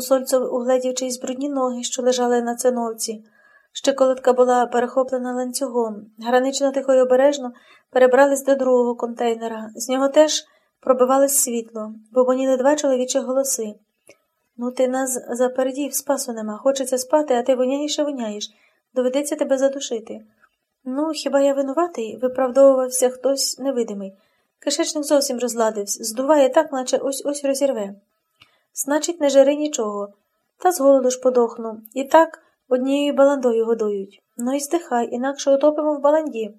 Усольцов угледів чиїсь брудні ноги, що лежали на циновці. Щеколотка була перехоплена ланцюгом. Гранично тихо й обережно перебрались до другого контейнера. З нього теж пробивалось світло, бо боніли два чоловічі голоси. Ну, ти нас запердів, спасу нема. Хочеться спати, а ти воняєш і воняєш. Доведеться тебе задушити. Ну, хіба я винуватий? виправдовувався хтось невидимий. Кишечник зовсім розладився, здуває так, наче ось ось розірве. Значить, не жири нічого. Та з голоду ж подохну. І так однією баландою годують. Ну і здихай, інакше утопимо в баланді.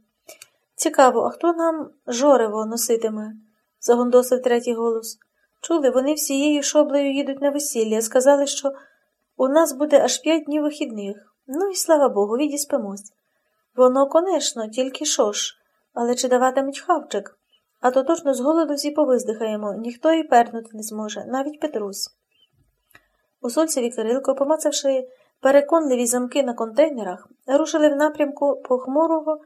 Цікаво, а хто нам жорево носитиме? загондосив третій голос. Чули, вони всією шоблею їдуть на весілля. Сказали, що у нас буде аж п'ять днів вихідних. Ну і слава Богу, відіспимось. Воно, конечно, тільки що ж, але чи даватимуть хавчик? А то точно з голоду всі повиздихаємо, ніхто і пернути не зможе, навіть Петрусь. Усольцеві Кирилко, помацавши переконливі замки на контейнерах, рушили в напрямку похмурого,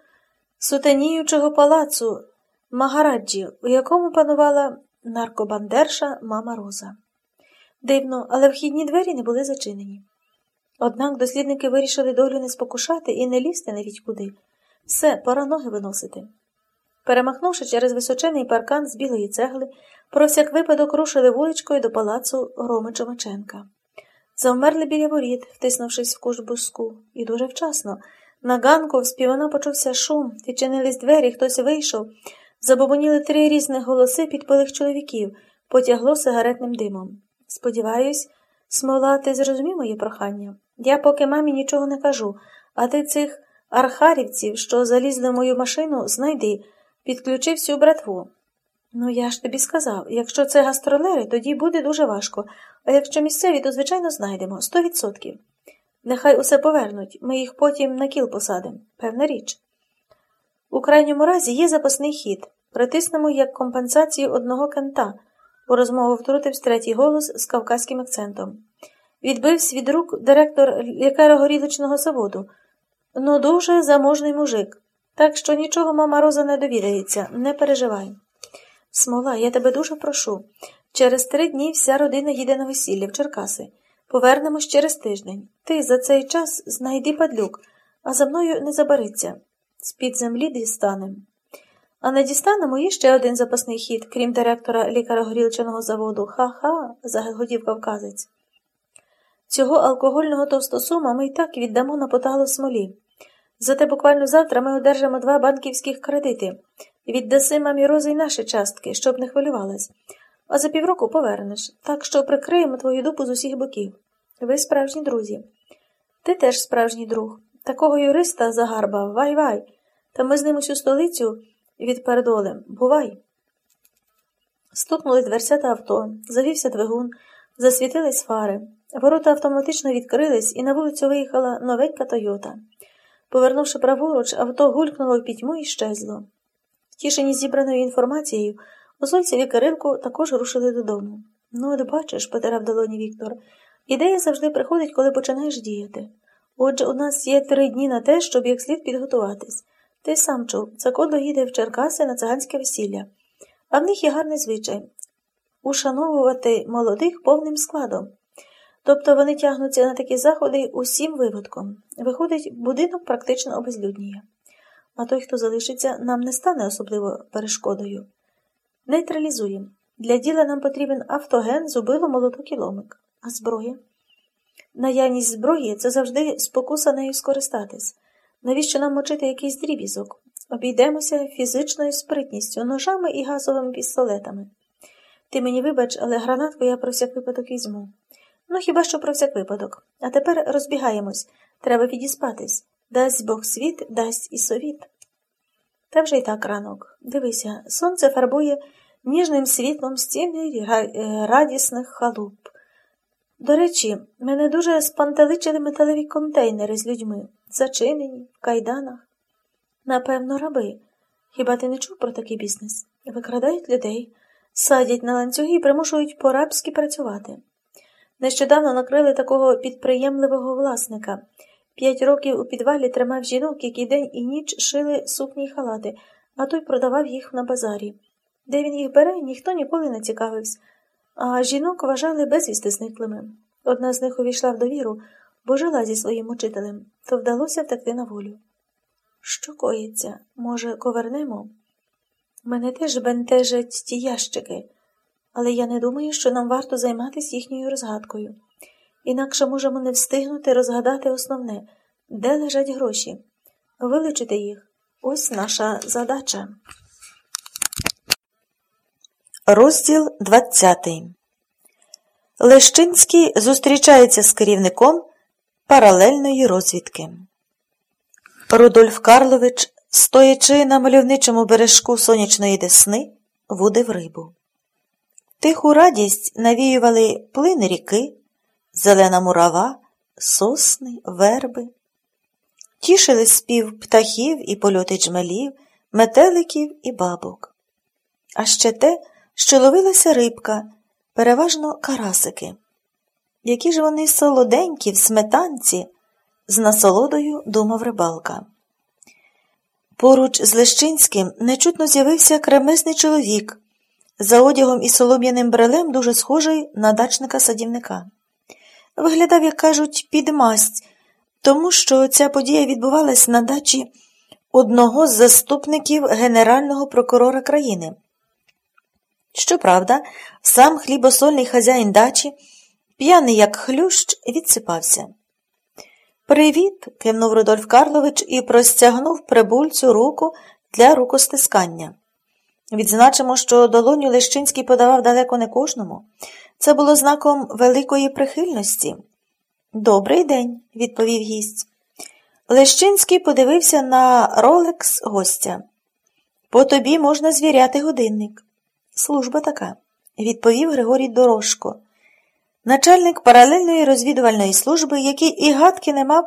сутеніючого палацу Магараджі, у якому панувала наркобандерша мама Роза. Дивно, але вхідні двері не були зачинені. Однак дослідники вирішили долю не спокушати і не лізти навіть куди. Все, пора ноги виносити. Перемахнувши через височений паркан з білої цегли, про всяк випадок рушили вуличкою до палацу Роми Чомаченка. Завмерли біля воріт, втиснувшись в куш буску, і дуже вчасно. На ганку в співана почувся шум, відчинились двері, хтось вийшов, забобоніли три різних голоси підпалих чоловіків, потягло сигаретним димом. Сподіваюсь, смола, ти зрозумів моє прохання? Я поки мамі нічого не кажу, а ти цих архарівців, що залізли в мою машину, знайди, підключи всю братву. Ну, я ж тобі сказав, якщо це гастролери, тоді буде дуже важко, а якщо місцеві, то, звичайно, знайдемо сто відсотків. Нехай усе повернуть, ми їх потім на кіл посадимо, певна річ. У крайньому разі є запасний хід. Притиснемо як компенсацію одного кента, у розмову втрутився третій голос з кавказьким акцентом. Відбився від рук директор лікаро-горілочного заводу. Ну, дуже заможний мужик. Так що нічого мама Роза не довідається, не переживай. Смола, я тебе дуже прошу. Через три дні вся родина їде на весілля в Черкаси. Повернемось через тиждень. Ти за цей час знайди падлюк, а за мною не забариться. З-під землі дістанем. А не дістанемо і ще один запасний хід, крім директора лікаро-горілчаного заводу. Ха-ха, загодів кавказець. Цього алкогольного товстосума ми й так віддамо на поталу смолі. Зате буквально завтра ми одержимо два банківських кредити. Віддаси мамі рози й наші частки, щоб не хвилювалась. А за півроку повернеш, так що прикриємо твою дупу з усіх боків. Ви справжні друзі. Ти теж справжній друг. Такого юриста загарбав, вай-вай. Та ми з ним усю столицю відпередолим. Бувай. Стукнули дверцята авто, завівся двигун, засвітились фари. Ворота автоматично відкрились, і на вулицю виїхала новенька Тойота. Повернувши праворуч, авто гулькнуло в пітьму і щезло. Втішені зібраною інформацією, Осольців і Кирилко також рушили додому. Ну, от бачиш, потирав долоні Віктор, ідея завжди приходить, коли починаєш діяти. Отже, у нас є три дні на те, щоб як слід підготуватись. Ти сам чув, Цакодло їде в Черкаси на циганське весілля, а в них є гарний звичай ушановувати молодих повним складом. Тобто вони тягнуться на такі заходи усім виводком. Виходить, будинок практично обезлюдніє. А той, хто залишиться, нам не стане особливо перешкодою. Нейтралізуємо. Для діла нам потрібен автоген, зубило молоток і ломик. А зброя? Наявність зброї це завжди спокуса нею скористатись. Навіщо нам мочити якийсь дрібізок? Обійдемося фізичною спритністю, ножами і газовими пістолетами. Ти мені вибач, але гранатку я про всяк випадок візьму. Ну, хіба що про всяк випадок. А тепер розбігаємось. Треба відіспатись. Дасть Бог світ, дасть і совіт. Та вже й так ранок. Дивися, сонце фарбує ніжним світлом стіни радісних халуп. До речі, мене дуже спантеличили металеві контейнери з людьми, зачинені, в кайданах. Напевно, раби. Хіба ти не чув про такий бізнес? Викрадають людей, садять на ланцюги і примушують по-рабськи працювати. Нещодавно накрили такого підприємливого власника. П'ять років у підвалі тримав жінок, які день і ніч шили сукні й халати, а той продавав їх на базарі. Де він їх бере, ніхто ніколи не цікавився, а жінок вважали безвісти зниклими. Одна з них увійшла в довіру, бо жила зі своїм учителем, то вдалося втекти на волю. Що коїться? Може, ковернемо? Мене теж бентежать ті ящики, але я не думаю, що нам варто займатися їхньою розгадкою. Інакше можемо не встигнути розгадати основне, де лежать гроші. Вилучити їх ось наша задача. Розділ 20. Лещинський зустрічається з керівником паралельної розвідки. Рудольф Карлович, стоячи на мальовничому бережку сонячної десни, вудив рибу. Тиху радість навіювали плини ріки, зелена мурава, сосни, верби. Тішили спів птахів і польоти джмелів, метеликів і бабок. А ще те, що ловилася рибка, переважно карасики. Які ж вони солоденькі в сметанці, з насолодою думав рибалка. Поруч з Лещинським нечутно з'явився кремезний чоловік, за одягом і солом'яним брелем дуже схожий на дачника садівника. Виглядав, як кажуть, під масть, тому що ця подія відбувалась на дачі одного з заступників генерального прокурора країни. Щоправда, сам хлібосольний хазяїн дачі, п'яний як хлющ, відсипався. Привіт, кивнув Рудольф Карлович і простягнув прибульцю руку для рукостискання. Відзначимо, що долоню Лещинський подавав далеко не кожному. Це було знаком великої прихильності. Добрий день, відповів гість. Лещинський подивився на ролекс гостя. По тобі можна звіряти годинник. Служба така, відповів Григорій Дорошко, начальник паралельної розвідувальної служби, який і гадки не мав